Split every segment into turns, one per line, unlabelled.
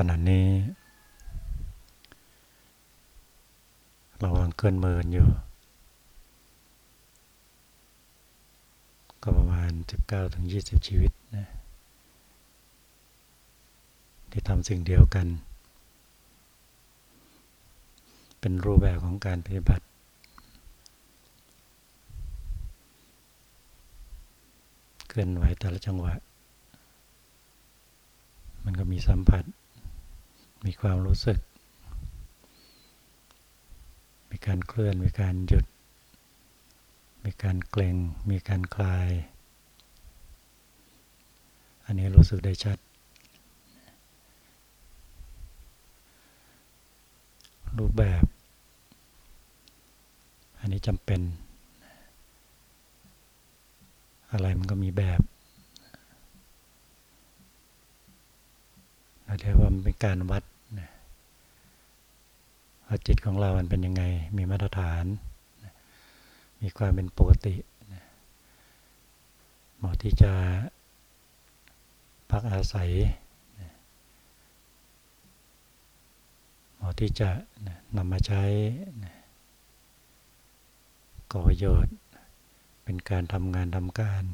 ขณะนี้ เราวางเคลื่อนมืออยู่ ก็ประมาณ 19-20 ชีวิตนะที่ทำสิ่งเดียวกัน เป็นรูปแบบของการปฏิบัติเคลื่อนไหวแต่ละจังหวะ มันก็มีสัมผัส มีความรู้สึก มีการเคลื่อน มีการหยุด มีการเกร็ง มีการคลาย อันนี้รู้สึกได้ชัด รูปแบบ อันนี้จำเป็น อะไรมันก็มีแบบ เราเรียกว่ามันเป็นการวัดว่าจิตของเรามันเป็นยังไง มีมาตรฐาน มีความเป็นปกติเหมาะที่จะพักอาศัยเหมาะที่จะนำมาใช้ก่อประโยชน์ เป็นการทำงานทำการ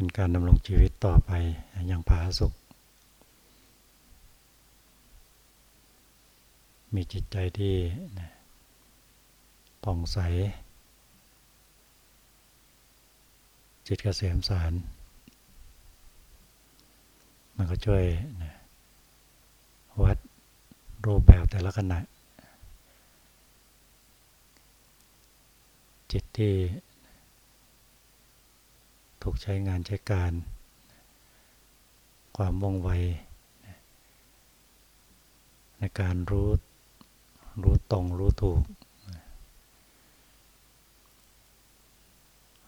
เป็นการดำรงชีวิตต่อไปอย่างผาสุกมีจิตใจที่ผ่องใส จิตกเกษมสาร มันก็ช่วยวัดรูปแบบแต่ละขณะจิตที่ ถูกใช้งานใช้การ ความว่องไว ในการรู้รู้ตรงรู้ถูก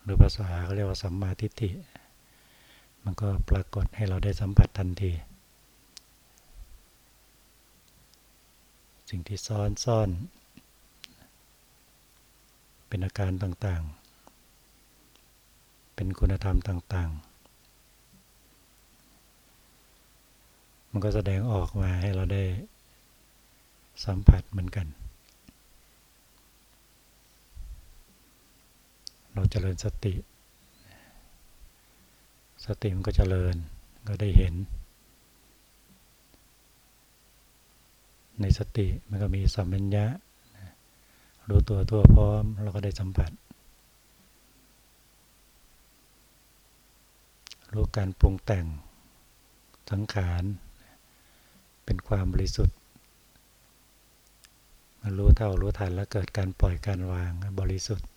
หรือภาษาเขาเรียกว่าสัมมาทิฏฐิ มันก็ปรากฏให้เราได้สัมผัสทันที สิ่งที่ซ้อนซ่อน เป็นอาการต่างๆ เป็นคุณธรรมต่าง ๆ มันก็แสดงออกมาให้เราได้สัมผัสเหมือนกัน เราจเจริญสติ สติมันก็จเจริญก็ได้เห็น ในสติมันก็มีสัมปัญญะรู้ตัวตัวพร้อมเราก็ได้สัมผัส รู้การปรุงแต่งสังขารเป็นความบริสุทธิ์มันรู้เท่ารู้ทันแล้วเกิดการปล่อยการวางบริสุทธิ์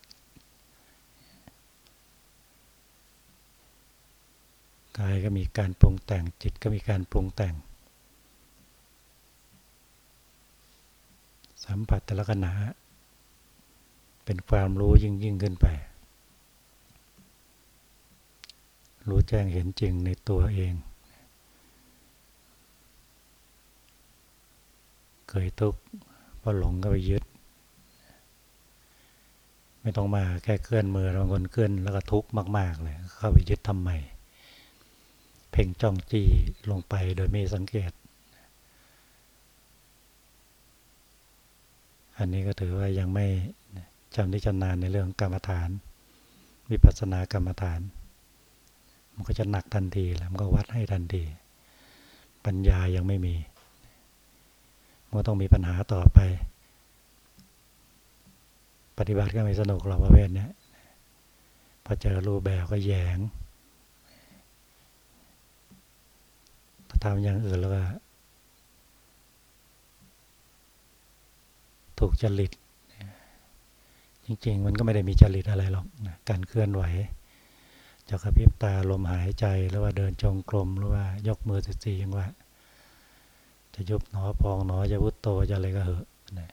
กายก็มีการปรุงแต่งจิตก็มีการปรุงแต่ง สัมผัสแต่ละขณะเป็นความรู้ยิ่งยิ่งขึ้นไป รู้แจ้งเห็นจริงในตัวเอง เคยทุกข์เพราะหลงก็ไปยึด ไม่ต้องมาแค่เคลื่อนมือบางคนเคลื่อนแล้วก็ทุกข์มาก ๆ เลย เข้าไปยึดทำไม เพ่งจ้องจี้ลงไปโดยไม่สังเกต อันนี้ก็ถือว่ายังไม่จำที่ชำนาญในเรื่องกรรมฐาน วิปัสสนากรรมฐาน มันก็จะหนักทันทีแล้วมันก็วัดให้ทันที ปัญญายังไม่มีมันต้องมีปัญหาต่อไป ปฏิบัติก็ไม่สนุกหรอกประเภทนี้พอเจอรูปแบบก็แยงถ้าทำอย่างอื่นแล้วก็ถูกจริต จริง ๆ มันก็ไม่ได้มีจริตอะไรหรอกนะการเคลื่อนไหว จะกระพริบตาลมหายใจหรือว่าเดินจงกรมหรือว่ายกมือสิบสี่ยังว่า จะยุบหนอพองหนอจะพุทโตจะอะไรก็เหอะนะ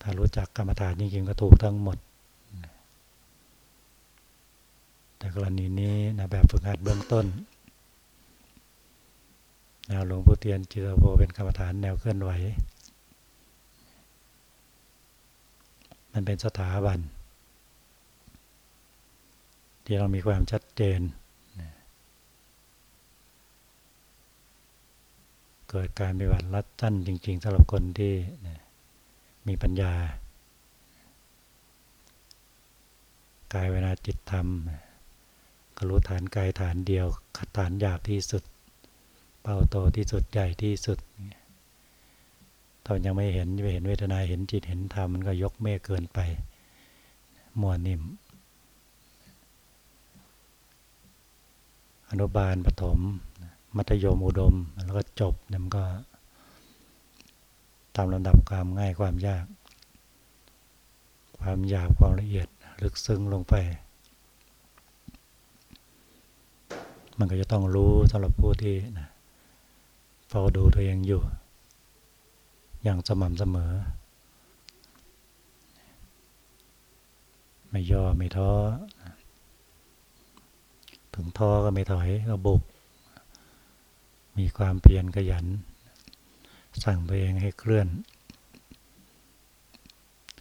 ถ้ารู้จักกรรมฐานจริงๆก็ถูกทั้งหมด แต่กรณีนี้นะแบบฝึกหัดเบื้องต้นแนวหลวงพ่อเตียนจิตโพเป็นกรรมฐานแนวเคลื่อนไหว มันเป็นสถาบัน ที่เรามีความชัดเจน เกิดการปฏิบัติรัดสั้นจริงๆสำหรับคนที่มีปัญญา กายเวลาจิตทำก็รู้ฐานกายฐานเดียวฐานหยาบที่สุด เป้าโตที่สุดใหญ่ที่สุดตอนยังไม่เห็นไม่เห็นเวทนาเห็นจิตเห็นธรรมมันก็ยกเมฆเกินไปมัวนิ่ม อนุบาลปฐมมัธยมอุดม แล้วก็จบเนี่ยมันก็ ตามลำดับความง่ายความยาก ความหยาบความละเอียดลึกซึ้งลงไป มันก็จะต้องรู้สำหรับผู้ที่นะเฝ้าดูตัวเองอยู่ อย่างสม่ำเสมอ ไม่ย่อไม่ท้อ ถึงท้อก็ไม่ถอยก็บุก มีความเพียรขยัน สั่งตัวเองให้เคลื่อน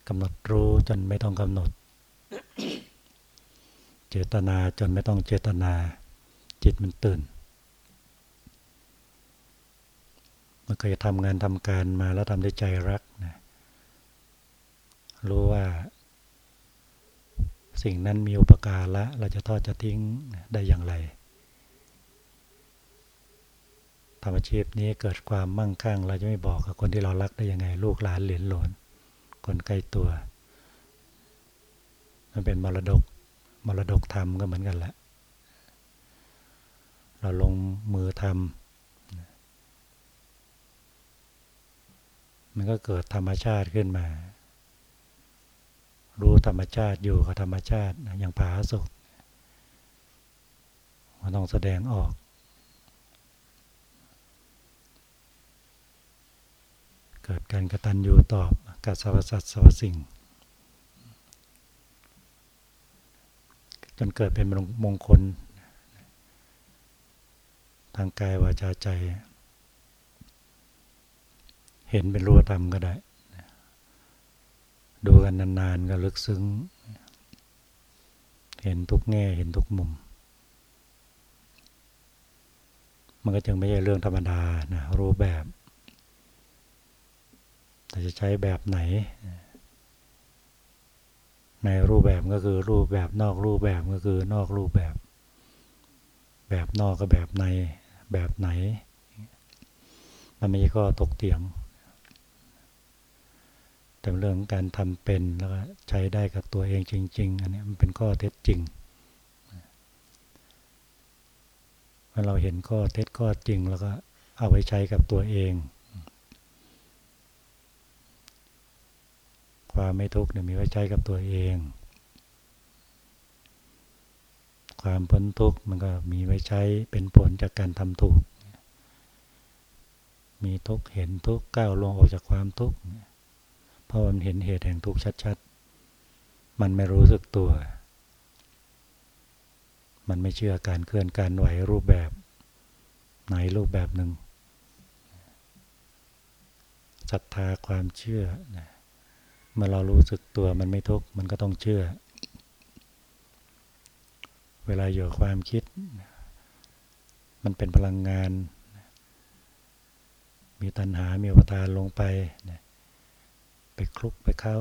กำหนดรู้จนไม่ต้องกำหนด เจตนาจนไม่ต้องเจตนา จิตมันตื่นมันเคยทำงานทำการมาแล้วทำด้วยใจรักนะรู้ว่า สิ่งนั้นมีอุปการละเราจะทอดจะทิ้งได้อย่างไรทำอาชีพนี้เกิดความมั่งคั่ง เราจะไม่บอกกับคนที่เรารักได้ยังไง ลูกหลานเหรียญหลนคนใกล้ตัวมันเป็นมรดกมรดกธรรมก็เหมือนกันแหละ เราลงมือทำมันก็เกิดธรรมชาติขึ้นมา รู้ธรรมชาติอยู่กับธรรมชาติอย่างผาสุกมันต้องแสดงออก เกิดการกระตันอยู่ตอบกับสรรพสัตว์สรรพสิ่ง จนเกิดเป็นมงคล ทางกายวาจาใจ เห็นเป็นรูปธรรมก็ได้ ดูกันนานๆก็ลึกซึ้ง เห็นทุกแง่เห็นทุกมุม มันก็จึงไม่ใช่เรื่องธรรมดานะรูปแบบแต่จะใช้แบบไหน ในรูปแบบก็คือรูปแบบนอกรูปแบบก็คือนอกรูปแบบ แบบนอกก็แบบในแบบไหน มันไม่ใช่ข้อตกเถียง แต่เรื่องการทำเป็นแล้วก็ใช้ได้กับตัวเองจริง ๆ อันนี้มันเป็นข้อเท็จจริงเมื่อเราเห็นข้อเท็จข้อจริง แล้วก็เอาไว้ใช้กับตัวเอง ความไม่ทุกข์เนี่ยมีไว้ใช้กับตัวเอง ความพ้นทุกข์มันก็มีไว้ใช้เป็นผลจากการทำถูก มีทุกข์เห็นทุกข์ก้าวลงออกจากความทุกข์เพราะมันเห็นเหตุแห่งทุกข์ชัดๆ มันไม่รู้สึกตัว มันไม่เชื่อการเคลื่อนการไหวรูปแบบไหนรูปแบบหนึ่งศรัทธาความเชื่อนะมื่อเรารู้สึกตัวมันไม่ทุกข์มันก็ต้องเชื่อ เวลาอยู่ความคิด มันเป็นพลังงาน มีตัณหา มีอุปทานลงไป ไปคลุกไปเข้า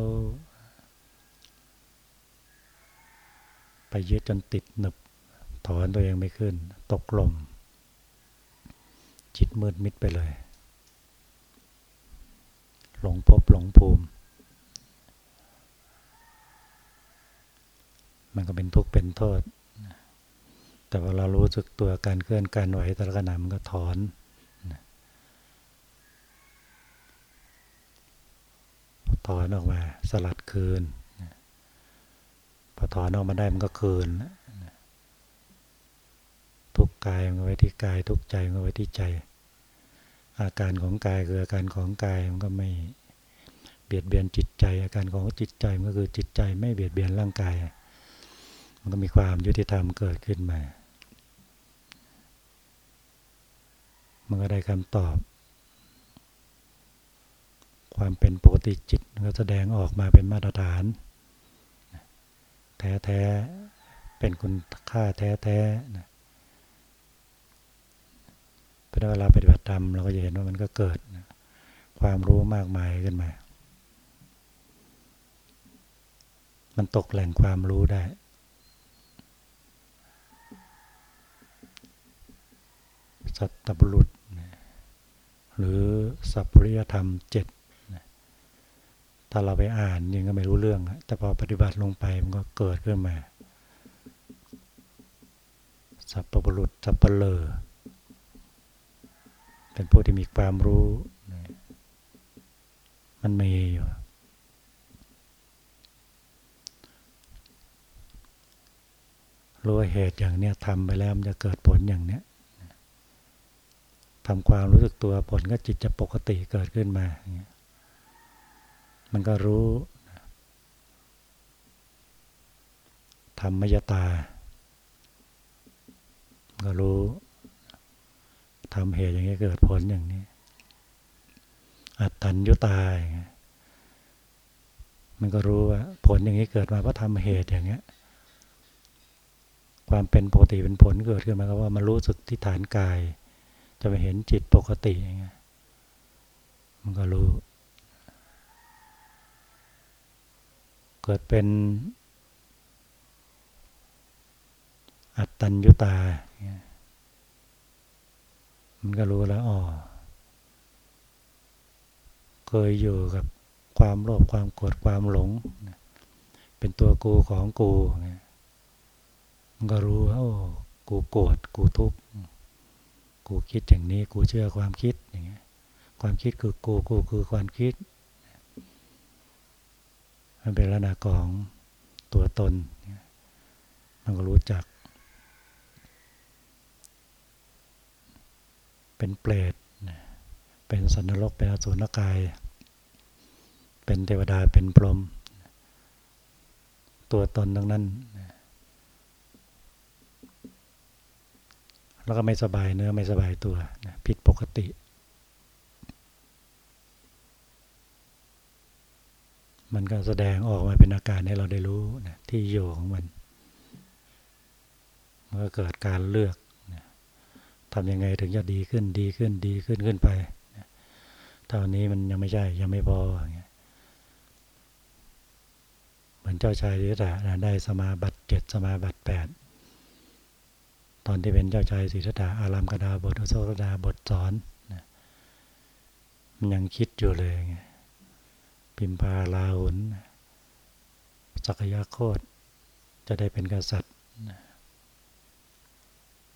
ไปยึดจนติดหนึบ ถอนตัวเองไม่ขึ้น ตกลม จิตมืดมิดไปเลย หลงพบหลงภูมิ มันก็เป็นทุกข์เป็นโทษ แต่ว่าเรารู้สึกตัวการเคลื่อนการไหวแต่ละขณะมันก็ถอน ถอนออกมาสลัดคืนพอถอนออกมาได้มันก็คืนทุกกายมันไว้ที่กาย ทุกใจมันไว้ที่ใจ อาการของกายคืออาการของกายมันก็ไม่เบียดเบียนจิตใจ อาการของจิตใจมันก็คือจิตใจไม่เบียดเบียนร่างกาย มันก็มีความยุติธรรมเกิดขึ้นมา มันก็ได้คำตอบ ความเป็นปกติจิตก็แสดงออกมาเป็นมาตรฐาน แท้แท้เป็นคุณค่าแท้แท้ไปราะเวลาปฏิบัติธรรมเราก็จะเห็นว่ามันก็เกิดความรู้มากมายขึ้นมา มันตกแหล่งความรู้ได้ สัตตบุรุษ หรือสัพปริยธรรมเจ็ด ถ้าเราไปอ่านยังก็ไม่รู้เรื่อง แต่พอปฏิบัติลงไปมันก็เกิดขึ้นมา สัพปรุษสัพเปลอเป็นผู้ที่มีความรู้ มันมีอยู่รู้เหตุอย่างเนี้ยทำไปแล้วมันจะเกิดผลอย่างเนี้ยทำความรู้สึกตัวผลก็จิตจะปกติเกิดขึ้นมาอย่างเงี้ย มันก็รู้ ธรรมยตา ก็รู้ทำเหตุอย่างนี้เกิดผลอย่างนี้ อัตตัญญุตายมันก็รู้ว่า ผลอย่างนี้เกิดมาเพราะทำเหตุอย่างเงี้ย ความเป็นปกติเป็นผลเกิดขึ้นมาก็ว่ามันรู้สึกที่ฐานกาย จะไปเห็นจิตปกติอย่างเงี้ย มันก็รู้ เกิดเป็น อัตตัญญุตา มันก็รู้แล้วอ๋อเคยอยู่กับความโลภความโกรธความหลง เป็นตัวกูของกูมันก็รู้ว่าโอ้กูโกรธกูทุกข์กูคิดอย่างนี้กูเชื่อความคิดอย่างเงี้ยความคิดคือกูกูคือความคิด มันเป็นลักษณะของตัวตน มันก็รู้จัก เป็นเปรตเป็นสันนรกเป็นอสุรกาย เป็นเทวดาเป็นพรหมตัวตนทั้งนั้น แล้วก็ไม่สบายเนื้อไม่สบายตัวผิดปกติ มันก็แสดงออกมาเป็นอาการให้เราได้รู้นะที่อยู่ของมันมันก็เกิดการเลือกนะทำยังไงถึงจะดีขึ้นดีขึ้นดีขึ้นขึ้นไปนะเท่านี้มันยังไม่ใช่ยังไม่พออย่างเงี้ยเหมือนเจ้าชายสิทธาได้สมาบัติเจ็ดสมาบัติแปดตอนที่เป็นเจ้าชายสิทธาอารามกดาบทอุโสดาบทสอนนะมันยังคิดอยู่เลยไง พิมพาลาหุนสักยะโคตจะได้เป็นกษัตริย์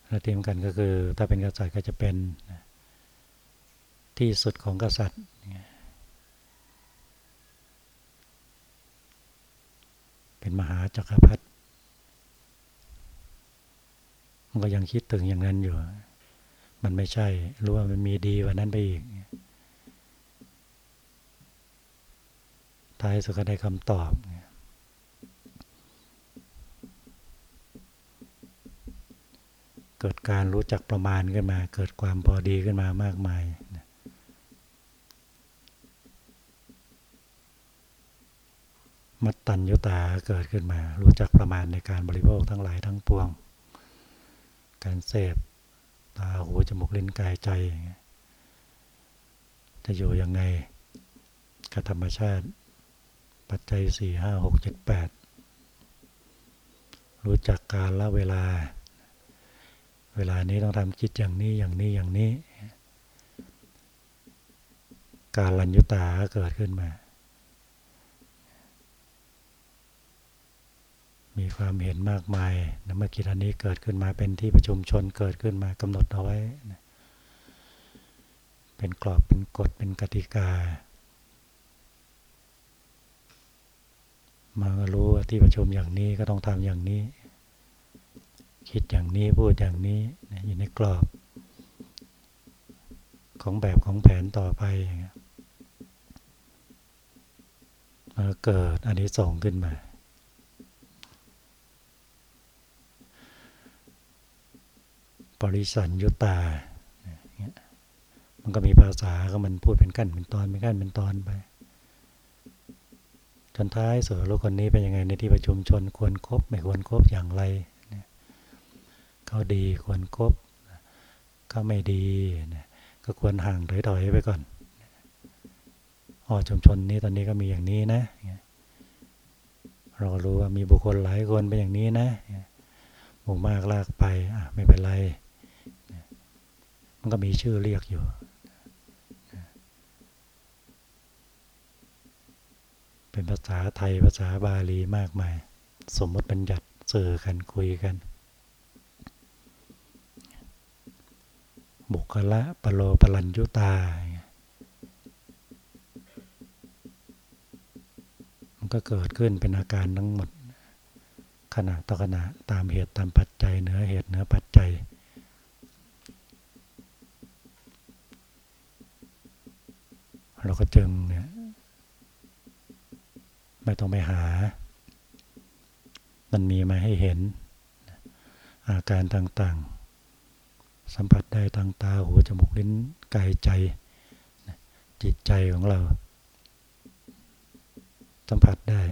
และเตรียมกันก็คือ ถ้าเป็นกษัตริย์ก็จะเป็นที่สุดของกษัตริย์เป็นมหาจักรพรรดิมันก็ยังคิดถึงอย่างนั้นอยู่ มันไม่ใช่ รู้ว่ามันมีดีกว่านั้นไปอีก ท้ายสุดก็ได้คำตอบ เกิดการรู้จักประมาณขึ้นมา เกิดความพอดีขึ้นมามากมายมัตตัญญุตาเกิดขึ้นมา รู้จักประมาณในการบริโภคทั้งหลายทั้งปวง การเสพตาหูจมูกลิ้นกายใจ จะอยู่ยังไงกับธรรมชาติ ปัจจัยสี่ห้าหกเจ็ดแปดรู้จักการละเวลา เวลานี้ต้องทำคิดอย่างนี้อย่างนี้อย่างนี้ การลัญยุตาเกิดขึ้นมา มีความเห็นมากมายนะเมื่อกี้อันนี้เกิดขึ้นมาเป็นที่ประชุมชนเกิดขึ้นมากำหนดเอาไว้ เป็นกรอบเป็นกฎเป็นกติกา มาก็รู้ว่าที่ประชุมอย่างนี้ก็ต้องทำอย่างนี้ คิดอย่างนี้พูดอย่างนี้อยู่ในกรอบ ของแบบของแผนต่อไปมาเกิดอันนี้ส่งขึ้นมาปริสันยุตา มันก็มีภาษาก็มันพูดเป็นขั้นเป็นตอนเป็นขั้นเป็นตอนไป จนท้ายสุดลูกคนนี้เป็นยังไงในที่ประชุมชนควรครบไม่ควรครบอย่างไรเขาดีควรครบก็ไม่ดีนะก็ควรห่างถอยๆไปก่อนอ๋อชุมชนนี้ตอนนี้ก็มีอย่างนี้นะเรารู้ว่ามีบุคคลหลายคนเป็นอย่างนี้นะหมู่มากลากไปอะไม่เป็นไร มันก็มีชื่อเรียกอยู่ เป็นภาษาไทยภาษาบาลีมากมาย สมมติบัญญัติสื่อกันคุยกัน บุคละปโลปลัญยุตา มันก็เกิดขึ้นเป็นอาการทั้งหมดขณะต่อขณะตามเหตุตามปัจจัยเหนือเหตุเหนือปัจจัย เราก็จึงเนี่ย ไม่ต้องไปหา มันมีมาให้เห็น อาการต่างๆ สัมผัสได้ทางตาหูจมูกลิ้นกายใจ จิตใจของเรา สัมผัสได้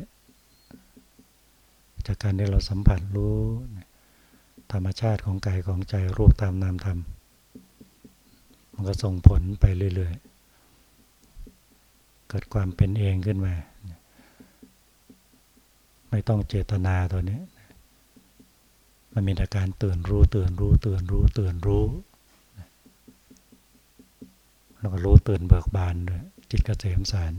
จากการที่เราสัมผัสรู้ธรรมชาติของกายของใจรูปตามนามธรรม มันก็ส่งผลไปเรื่อยๆ เกิดความเป็นเองขึ้นมา ไม่ต้องเจตนาตัวนี้ มันมีอาการตื่นรู้ตื่นรู้ตื่นรู้ตื่นรู้แล้วก็รู้ตื่นเบิกบานด้วยจิตกเกษมสาร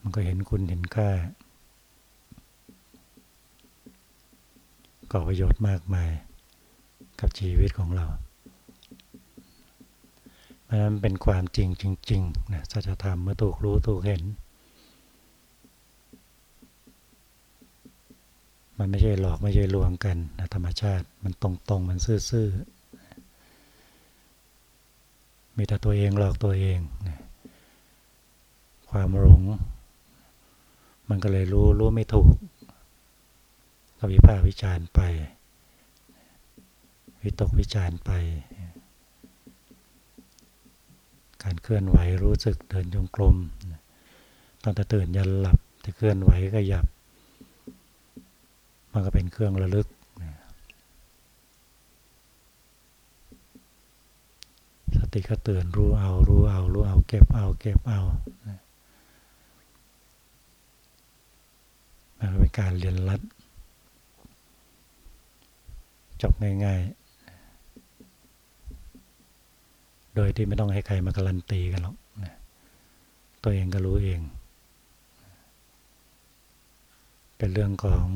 มันก็เห็นคุณเห็นค่าก่อประโยชน์มากมายกับชีวิตของเรา เพราะนั้นเป็นความจริงจริงๆนะสัจธรรมเมื่อถูกรู้ถูกเห็น มันไม่ใช่หลอกไม่ใช่ลวงกันนะธรรมชาติมันตรงๆ มันซื่อๆ มีแต่ตัวเองหลอกตัวเองนะความหลง มันก็เลยรู้รู้ไม่ถูกก็วิพากษ์วิจารณ์ไป วิตกวิจารณ์ไป การเคลื่อนไหวรู้สึกเดินจงกรมตอนแต่ตื่นยันหลับแต่เคลื่อนไหวก็หยับ มันก็เป็นเครื่องระลึก สติก็เตื่นรู้เอารู้เอา รู้เอาเก็บเอาเก็บเอามันเป็นการเรียนรัดจบง่าย ๆ โดยที่ไม่ต้องให้ใครมาการันตีกันหรอกตัวเองก็รู้เอง เป็นเรื่องของ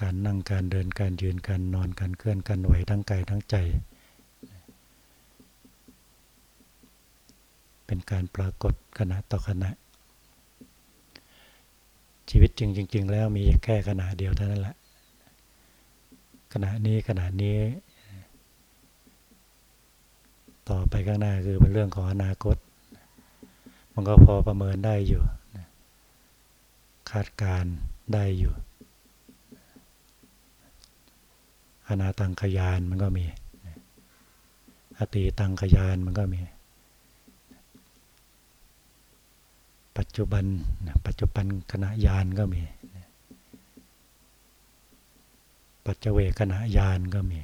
การนั่งการเดินการยืนการนอนการเคลื่อนการไหวทั้งกายทั้งใจ เป็นการปรากฏขณะต่อขณะ ชีวิตจริงจริง ๆ แล้วมีแค่ขณะเดียวเท่านั้นแหละขณะนี้ขณะนี้ ต่อไปข้างหน้าคือเป็นเรื่องของอนาคต มันก็พอประเมินได้อยู่ คาดการได้อยู่อนาตังขยานมันก็มี อตีตังขยานมันก็มี ปัจจุบัน ปัจจุบันขณะยานก็มี ปัจเจเวขณะยานก็มี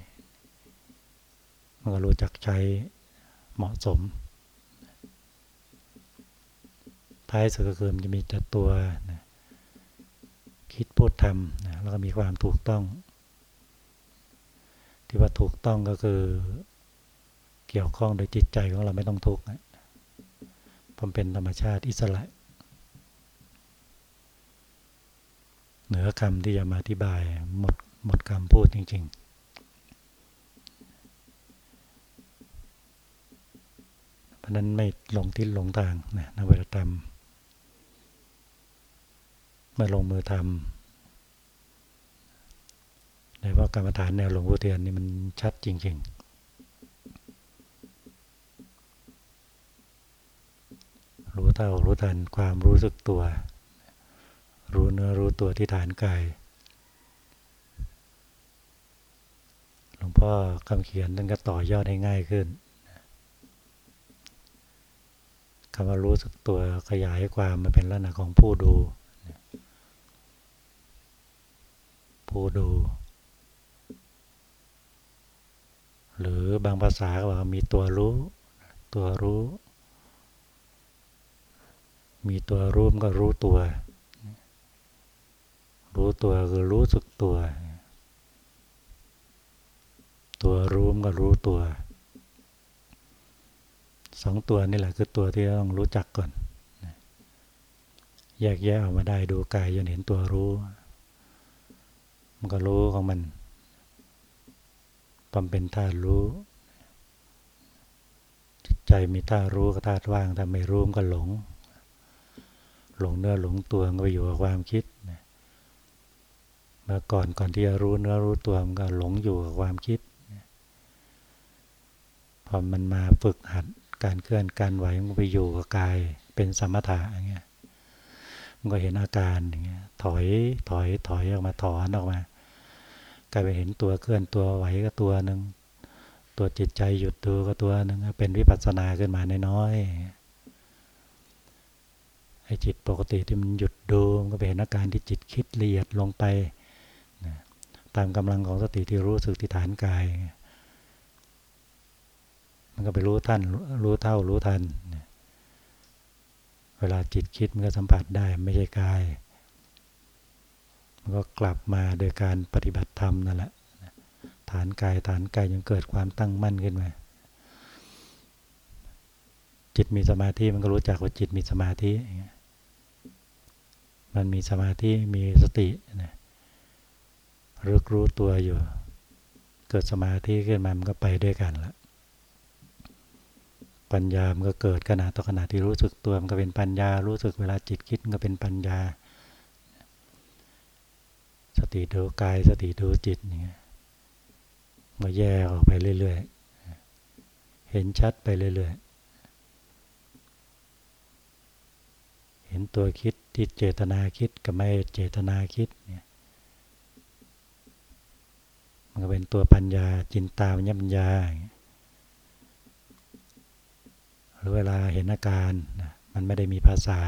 มันก็รู้จักใช้ เหมาะสมท้ายสุดก็คือมันจะมีแต่ตัวนะคิดพูดทำนะแล้วก็มีความถูกต้อง ที่ว่าถูกต้องก็คือเกี่ยวข้องโดยจิตใจของเราไม่ต้องทุกข์นะผมเป็นธรรมชาติอิสระ เหนือคำที่จะมาอธิบายหมดหมดคำพูดจริง ๆ เพ ราะนั้นไม่หลงที่ลงทางนะนวัตกรรมเมื่อลงมือทำโดยเฉพาะกรรมฐานแนวหลวงพ่อเทียนนี่มันชัดจริง ๆ รู้เท่ารู้ทันความรู้สึกตัว รู้เนื้อรู้ตัวที่ฐานกาย หลวงพ่อคำเขียนท่านก็ต่อยอดให้ง่ายขึ้น คำว่ารู้สึกตัวขยายความมาเป็นลักษณะของผู้ดู ผู้ดู หรือบางภาษาก็บอกมีตัวรู้ ตัวรู้ มีตัวรู้ก็รู้ตัว รู้ตัวคือรู้สึกตัว ตัวรู้ก็รู้ตัว สองตัวนี่แหละคือตัวที่ต้องรู้จักก่อน แยกแยะออกมาได้ดูกายจนเห็นตัวรู้ มันก็รู้ของมันความเป็นธาตุรู้ ใจมีธาตุรู้กับธาตุว่างถ้าไม่รู้มันก็หลง หลงเนื้อหลงตัวก็ไปอยู่กับความคิดเมื่อก่อนก่อนที่จะรู้เนื้อรู้ตัวมันก็หลงอยู่กับความคิดพอมันมาฝึกหัด การเคลื่อนการไหวมันไปอยู่กับกายเป็นสมถะอย่างเงี้ยมันก็เห็นอาการอย่างเงี้ยถอยถอยถอยออกมาถอนออกมากลายไปเห็นตัวเคลื่อนตัวไหวก็ตัวหนึ่งตัวจิตใจหยุดดูก็ตัวหนึ่งเป็นวิปัสสนาขึ้นมาในน้อยไอ้จิตปกติที่มันหยุดดูมันก็เป็นอาการที่จิตคิดละเอียดลงไปตามกำลังของสติที่รู้สึกที่ฐานกาย มันก็ไปรู้ท่านรู้เท่ารู้ทัน เวลาจิตคิดมันก็สัมผัสได้ไม่ใช่กาย มันก็กลับมาโดยการปฏิบัติธรรมนั่นแหละ ฐานกายฐานกายยังเกิดความตั้งมั่นขึ้นมา จิตมีสมาธิมันก็รู้จักว่าจิตมีสมาธิ มันมีสมาธิมีสตินะรู้รู้ตัวอยู่ เกิดสมาธิขึ้นมามันก็ไปด้วยกันละ ปัญญามันก็เกิดขณะต่อขณะที่รู้สึกตัวมันก็เป็นปัญญา รู้สึกเวลาจิตคิดมันก็เป็นปัญญา สติดูกายสติดูจิตอย่างเงี้ยมาแยกออกไปเรื่อยๆ เห็นชัดไปเรื่อยๆ เห็นตัวคิดที่เจตนาคิดกับไม่เจตนาคิดเนี่ยมันก็เป็นตัวปัญญาจินตาปัญญาปัญญาอย่างเงี้ย รือเวลาเห็นอาการ มันไม่ได้มีภาษา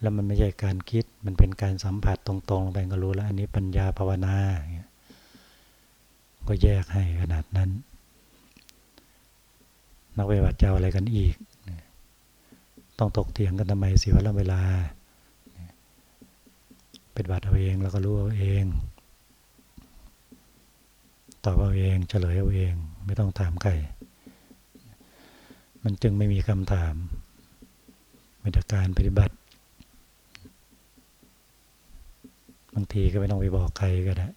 แล้วมันไม่ใช่การคิด มันเป็นการสัมผัสตรงๆลงไปก็รู้แล้วอันนี้ปัญญาภาวนาก็แยกให้ขนาดนั้น นักเวทเจ้าอะไรกันอีก ต้องตกเถียงกันทำไมเสียเวลาเป็นบัตรเอาเองแล้วก็รู้เอาเองตอบเอาเองเฉลยเอาเอง ไม่ต้องถามใคร มันจึงไม่มีคำถามมีแต่การปฏิบัติ บางทีก็ไม่ต้องไปบอกใครก็ได้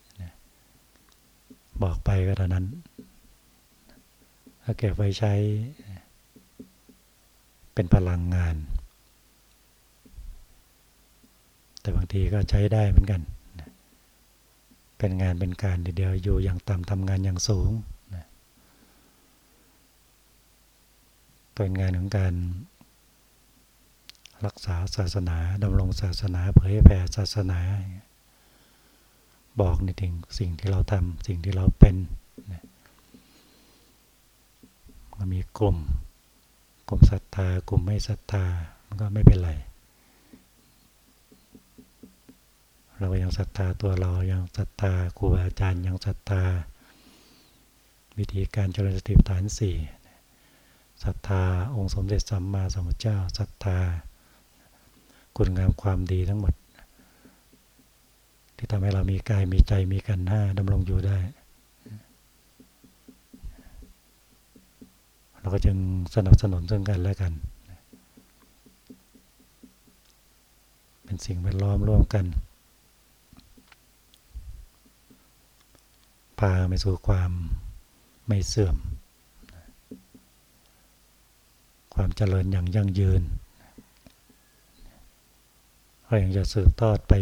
บอกไปก็เท่านั้น ถ้าเก็บไว้ใช้ เป็นพลังงาน แต่บางทีก็ใช้ได้เหมือนกัน เป็นงานเป็นการเดียวอยู่อย่างต่ำทำงานอย่างสูง เป็นงานของการ รักษาศาสนาดำรงศาสนาเผยแผ่ศาสนา บอกในถึงสิ่งที่เราทำสิ่งที่เราเป็นมันมีกลุ่ม กลุ่มศรัทธากลุ่มไม่ศรัทธามันก็ไม่เป็นไร เรายังศรัทธาตัวเรายังศรัทธาครูบาอาจารย์ยังศรัทธา วิธีการเจริญสติปัฏฐานสี่ ศรัทธาองค์สมเด็จสัมมาสัมพุทธเจ้าศรัทธา คุณงามความดีทั้งหมด ที่ทำให้เรามีกายมีใจมีกันห้าดำรงอยู่ได้ เราก็จึงสนับสนุนซึ่งกันและกัน เป็นสิ่งแวดล้อมร่วมกัน พาไปสู่ความไม่เสื่อม ความเจริญอย่างยั่งยืนเรายังจะสืบทอดไป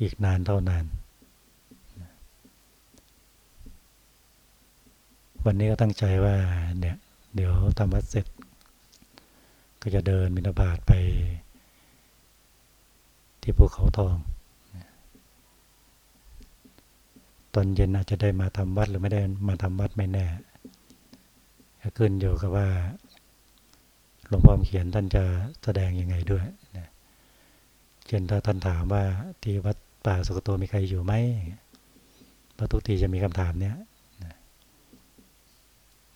อีกนานเท่านาน วันนี้ก็ตั้งใจว่าเนี่ยเดี๋ยวทำวัดเสร็จ ก็จะเดินมินาบาตไป ที่ภูเขาทอง ตอนเย็นอาจจะได้มาทำวัดหรือไม่ได้มาทำวัดไม่แน่ขึ้นอยู่กับว่า หลวงพ่อเขียนท่านจะแสดงยังไงด้วยนะเช่นถ้าท่านถามว่าที่วัดป่าสุกโตมีใครอยู่ไหมพระทุกทีจะมีคำถามเนี้ย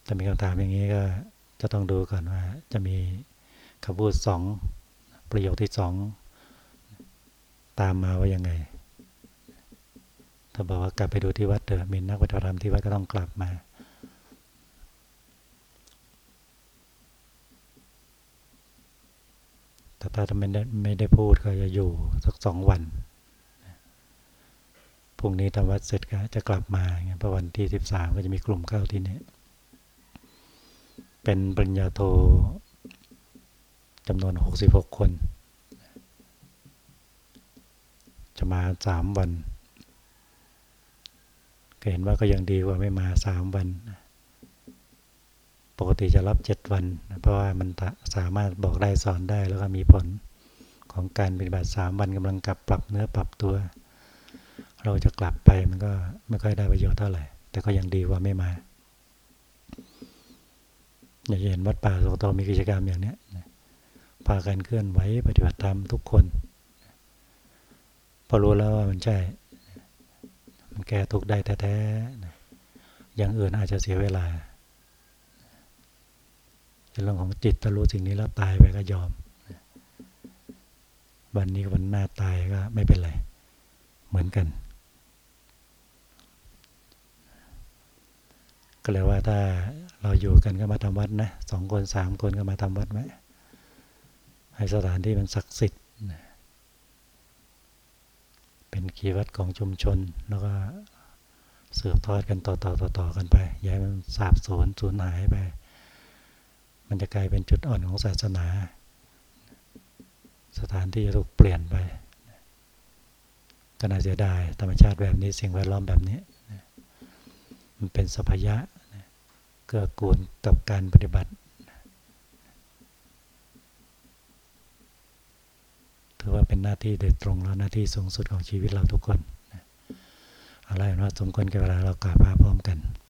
ถ้ามีคำถามอย่างนี้ก็จะต้องดูก่อนว่า จะมีคำพูดสองประโยคที่สองตามมาว่ายังไง ถ้าบอกว่ากลับไปดูที่วัดเถอะมีนักปฏิบัติธรรมที่วัดก็ต้องกลับมา ถ้าไม่ได้ไม่ได้พูดก็จะอยู่สักสองวันพรุ่งนี้ทำวัดเสร็จก็จะกลับมาเงี้ยพอวันที่สิบสามก็จะมีกลุ่มเข้าที่นี่เป็นปริญญาโทจำนวนหกสิบหกคน จะมาสามวัน ก็เห็นว่าก็ยังดีกว่าไม่มาสามวัน ปกติจะรับเจ็ดวัน เพราะว่ามันสามารถบอกได้สอนได้แล้วก็มีผลของการปฏิบัติสามวันกำลังกลับปรับเนื้อปรับตัว เราจะกลับไปมันก็ไม่ค่อยได้ประโยชน์เท่าไหร่ แต่ก็ยังดีกว่าไม่มา อยากเห็นวัดป่าสุกโตมีกิจกรรมอย่างนี้พากันเคลื่อนไหวปฏิบัติธรรมทุกคน พอรู้แล้วว่ามันใช่ มันแก้ทุกได้แท้ๆอย่างอื่นอาจจะเสียเวลา ในเรื่องของจิตถ้ารู้สิ่งนี้แล้วตายไปก็ยอม วันนี้วันหน้าตายก็ไม่เป็นไร เหมือนกัน ก็เลยว่าถ้าเราอยู่กันก็มาทำวัดนะสองคนสามคนก็มาทำวัดไหมให้สถานที่มันศักดิ์สิทธิ์เป็นขีวัดของชุมชนแล้วก็สืบทอดกันต่อต่อต่อต่อกันไป อย่ามันสาบสูญสูญหายไป มันจะกลายเป็นจุดอ่อนของศาสนา สถานที่จะถูกเปลี่ยนไปก็น่าเสียดายธรรมชาติแบบนี้สิ่งแวดล้อมแบบนี้มันเป็นสัพยะเกื้อกูลกับการปฏิบัติถือว่าเป็นหน้าที่โดยตรงแล้วหน้าที่สูงสุดของชีวิตเราทุกคนอะไรว่าสมควรกับเวลาเรากราบพาพร้อมกัน